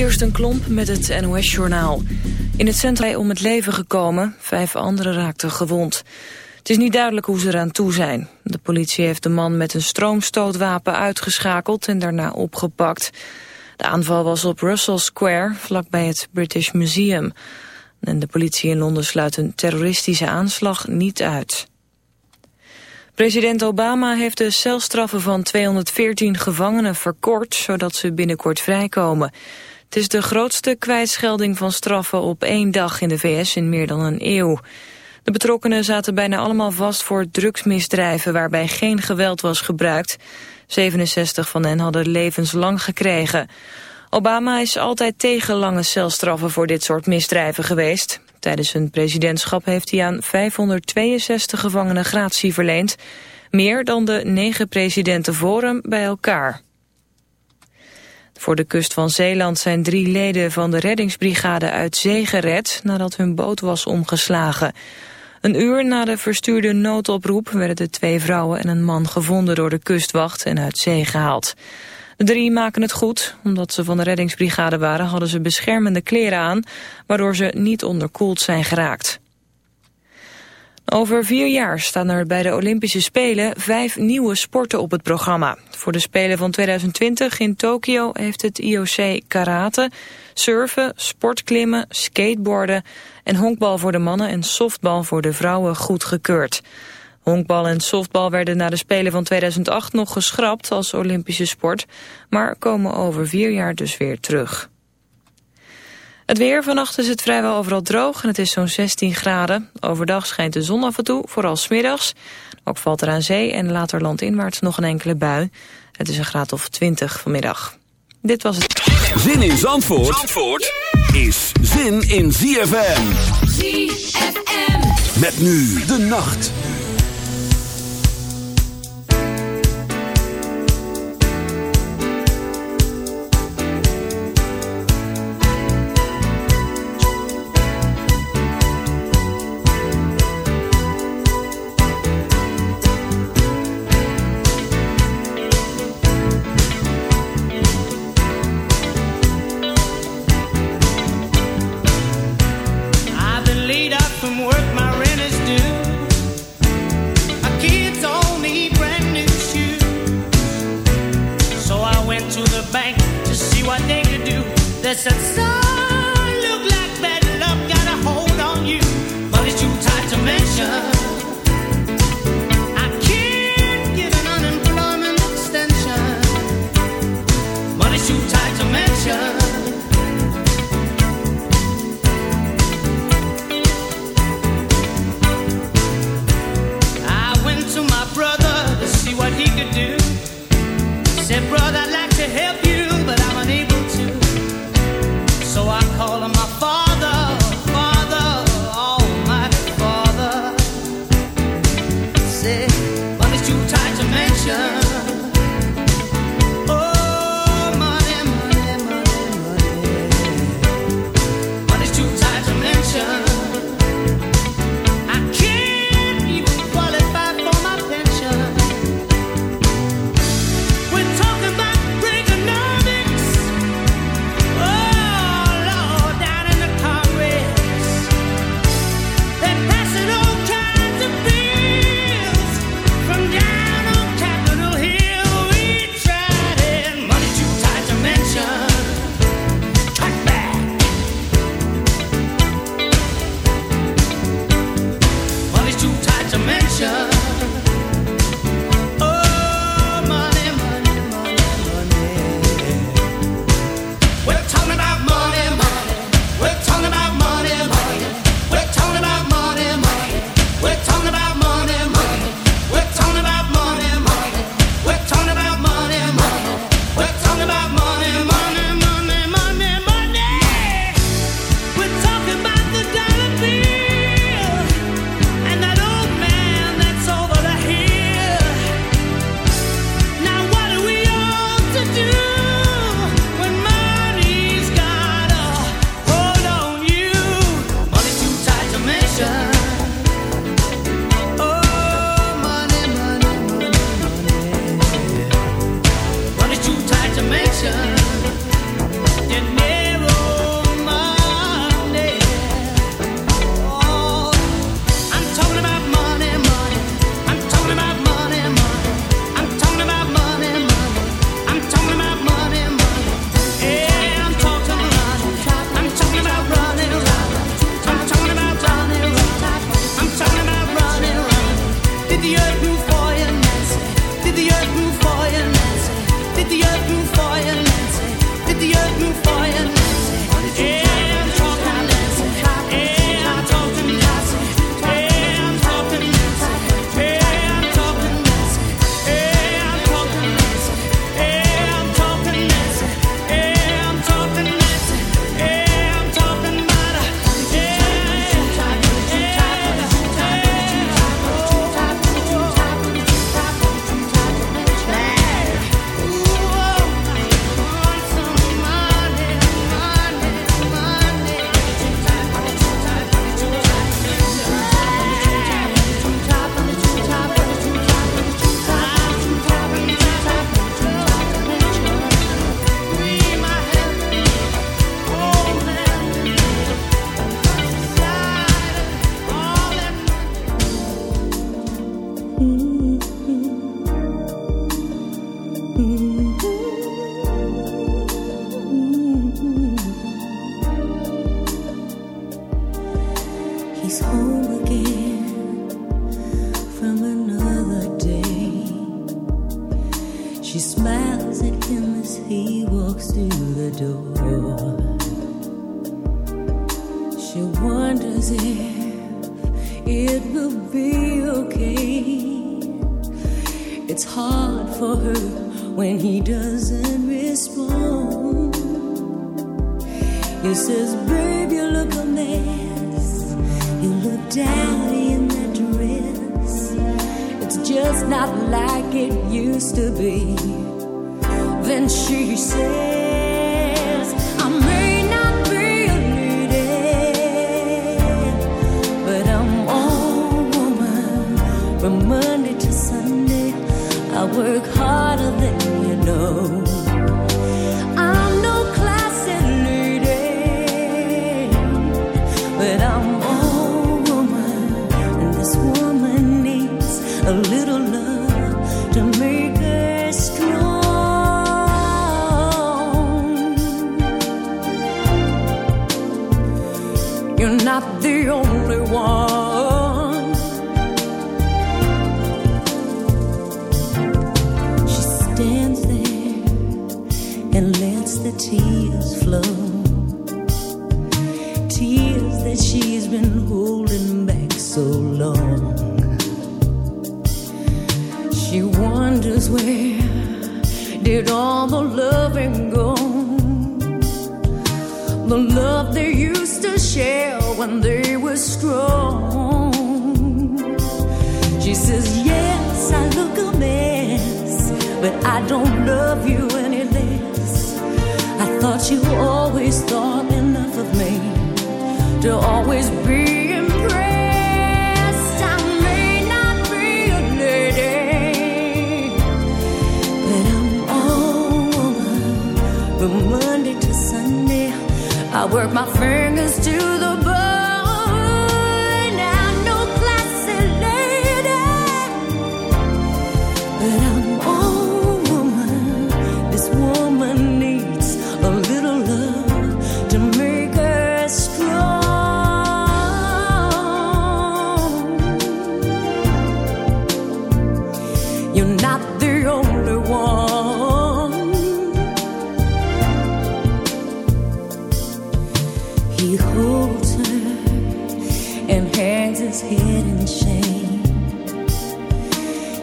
Kirsten Klomp met het NOS-journaal. In het centrum om het leven gekomen, vijf anderen raakten gewond. Het is niet duidelijk hoe ze eraan toe zijn. De politie heeft de man met een stroomstootwapen uitgeschakeld en daarna opgepakt. De aanval was op Russell Square, vlakbij het British Museum. En de politie in Londen sluit een terroristische aanslag niet uit. President Obama heeft de celstraffen van 214 gevangenen verkort... zodat ze binnenkort vrijkomen. Het is de grootste kwijtschelding van straffen op één dag in de VS in meer dan een eeuw. De betrokkenen zaten bijna allemaal vast voor drugsmisdrijven... waarbij geen geweld was gebruikt. 67 van hen hadden levenslang gekregen. Obama is altijd tegen lange celstraffen voor dit soort misdrijven geweest. Tijdens zijn presidentschap heeft hij aan 562 gevangenen gratie verleend. Meer dan de negen presidenten voor hem bij elkaar. Voor de kust van Zeeland zijn drie leden van de reddingsbrigade uit zee gered nadat hun boot was omgeslagen. Een uur na de verstuurde noodoproep werden de twee vrouwen en een man gevonden door de kustwacht en uit zee gehaald. De drie maken het goed. Omdat ze van de reddingsbrigade waren hadden ze beschermende kleren aan, waardoor ze niet onderkoeld zijn geraakt. Over vier jaar staan er bij de Olympische Spelen vijf nieuwe sporten op het programma. Voor de Spelen van 2020 in Tokio heeft het IOC karate, surfen, sportklimmen, skateboarden en honkbal voor de mannen en softbal voor de vrouwen goedgekeurd. Honkbal en softbal werden na de Spelen van 2008 nog geschrapt als Olympische sport, maar komen over vier jaar dus weer terug. Het weer, vannacht is het vrijwel overal droog en het is zo'n 16 graden. Overdag schijnt de zon af en toe, vooral smiddags. Ook valt er aan zee en later landinwaarts nog een enkele bui. Het is een graad of 20 vanmiddag. Dit was het. Zin in Zandvoort, Zandvoort is zin in ZFM. ZFM. Met nu de nacht.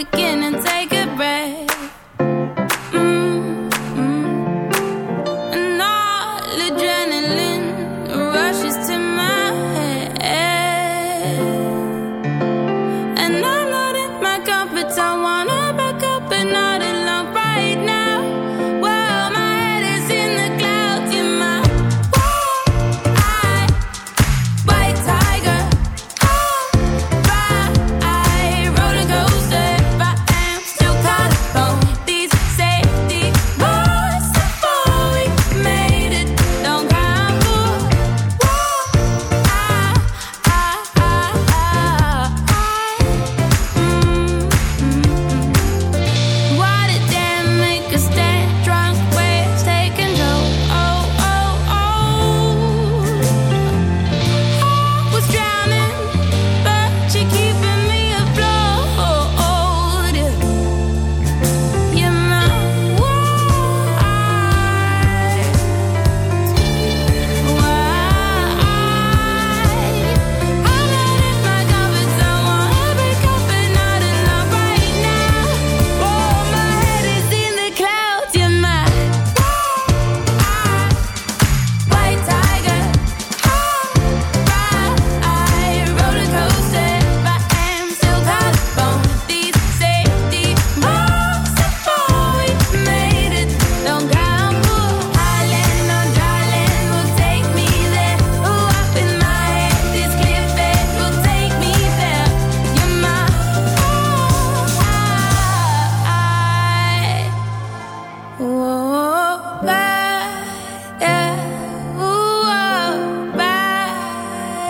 again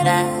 I.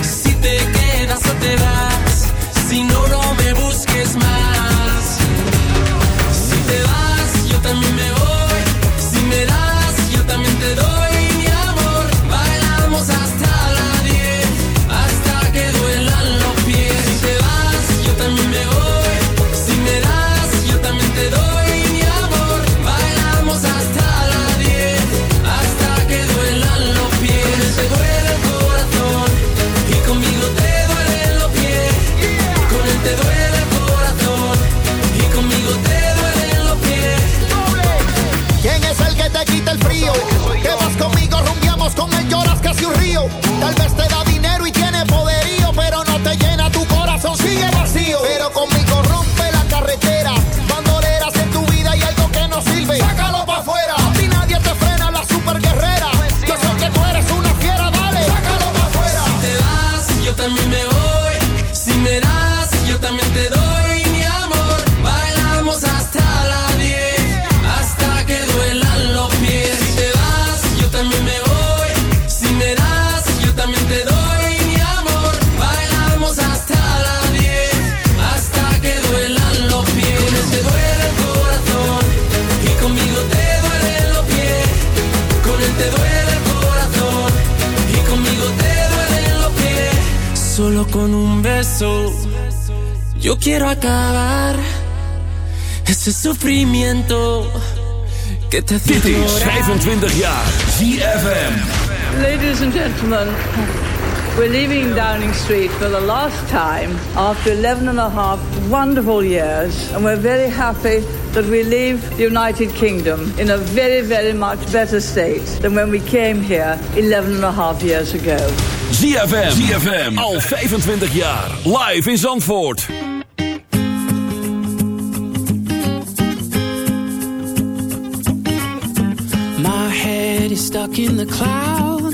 beso yo quiero acabar ese sufrimiento que te Dit is llorar. 25 jaar ZFM. Ladies and gentlemen, we're leaving Downing Street for the last time after 11 and a half wonderful years, and we're very happy that we leave the United Kingdom in a very, very much better state than when we came here 11 and a half years ago. ZFM. ZFM. Al 25 jaar. Live in Zandvoort. My head is stuck in the clouds.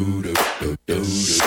do do do do do.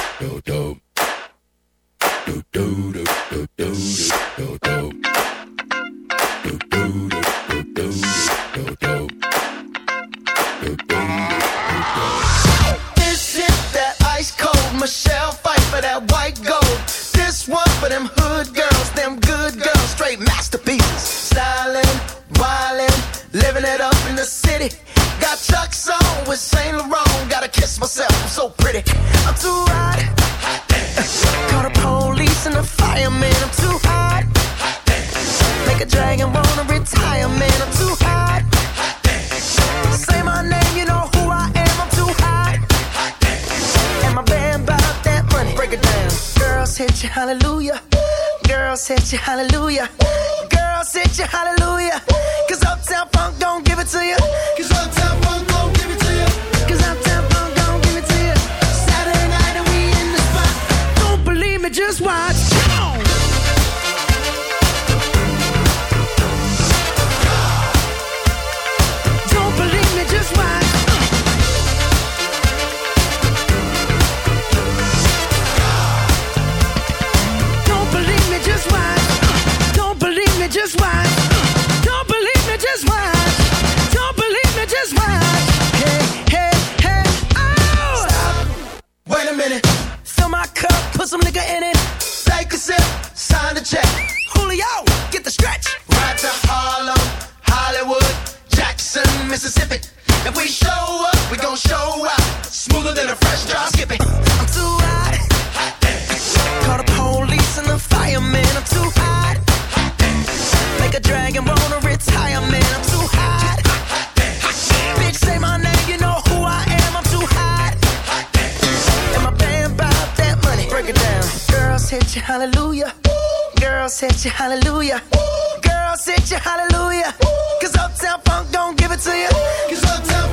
dragon, wanna retire, man. I'm too hot. hot, damn, hot damn. Bitch, say my name, you know who I am. I'm too hot. hot damn. and my band bought that money. Break it down. Girls hit you, hallelujah. Ooh. Girls hit you, hallelujah. Ooh. Girls hit you, hallelujah. Ooh. Cause Uptown Funk don't give it to you. Cause Uptown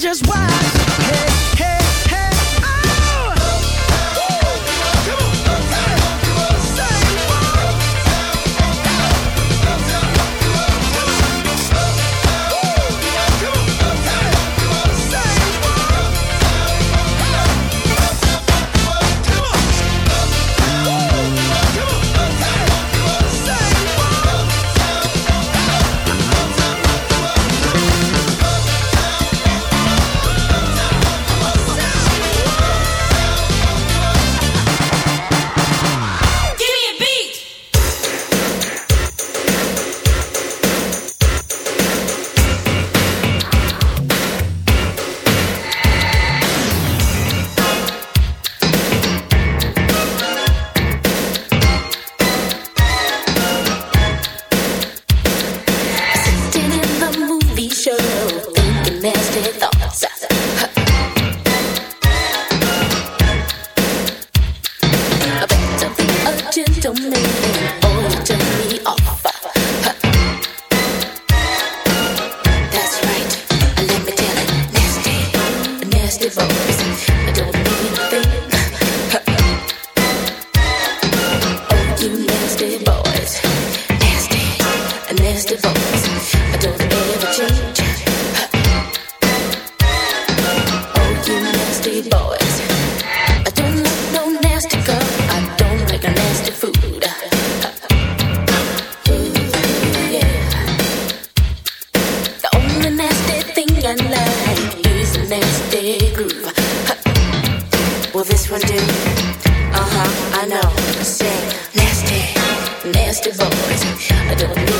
just watch. Hey, hey. Uh huh, I know. Say, nasty, nasty voice. I don't know.